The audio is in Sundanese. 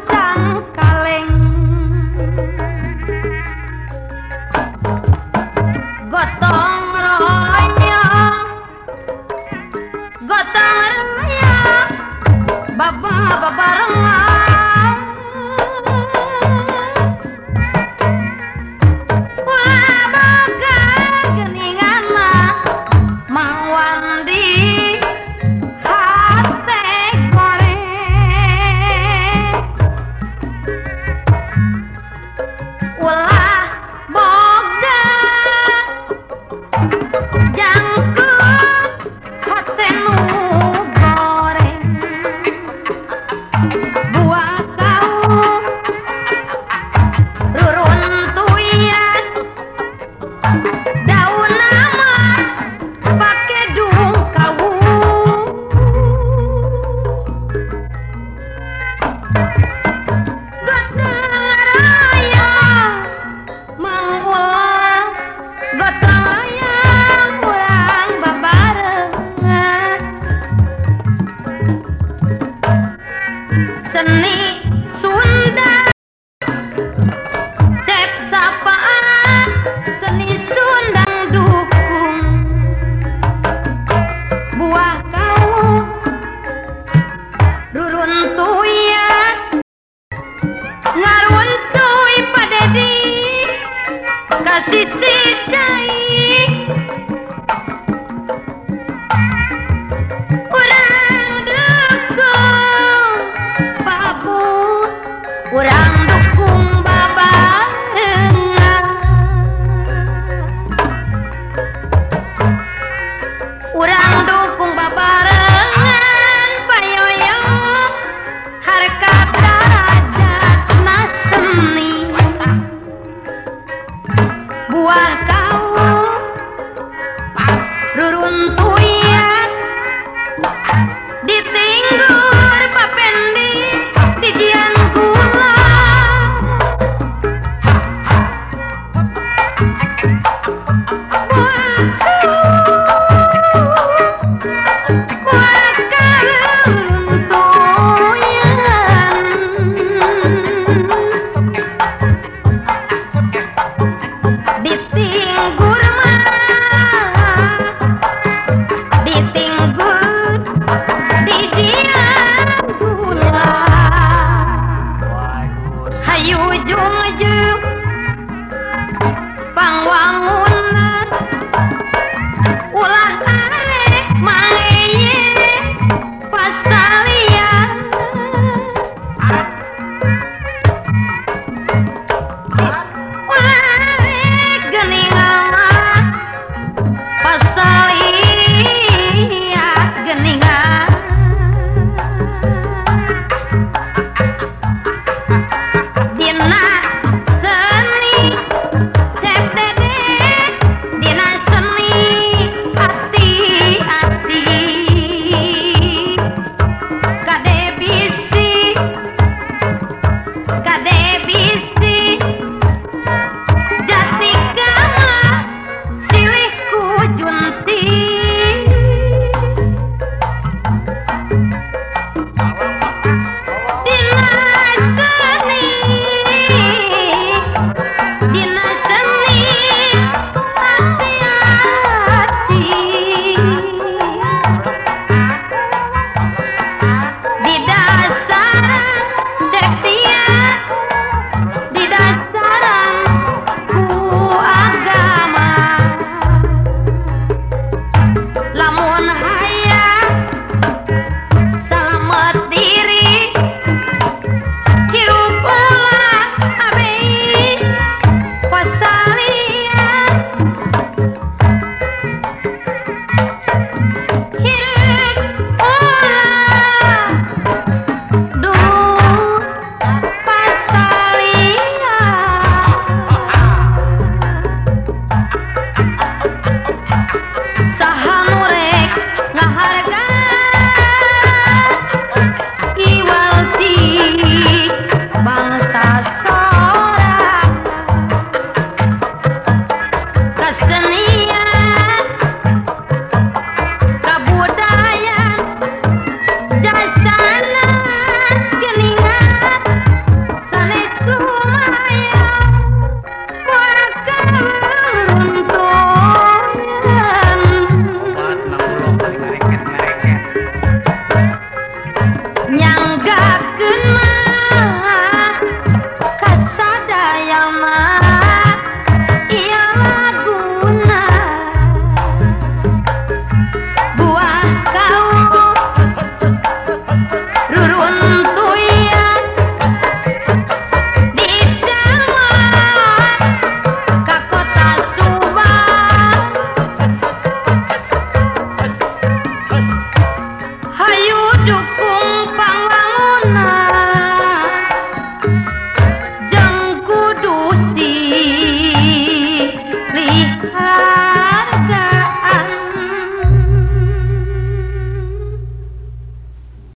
cangkaleng gotong royong. Gotong royong. Babang babarengan ngaruntui pada di kasih si caing orang dukung papun orang Cadena. sayang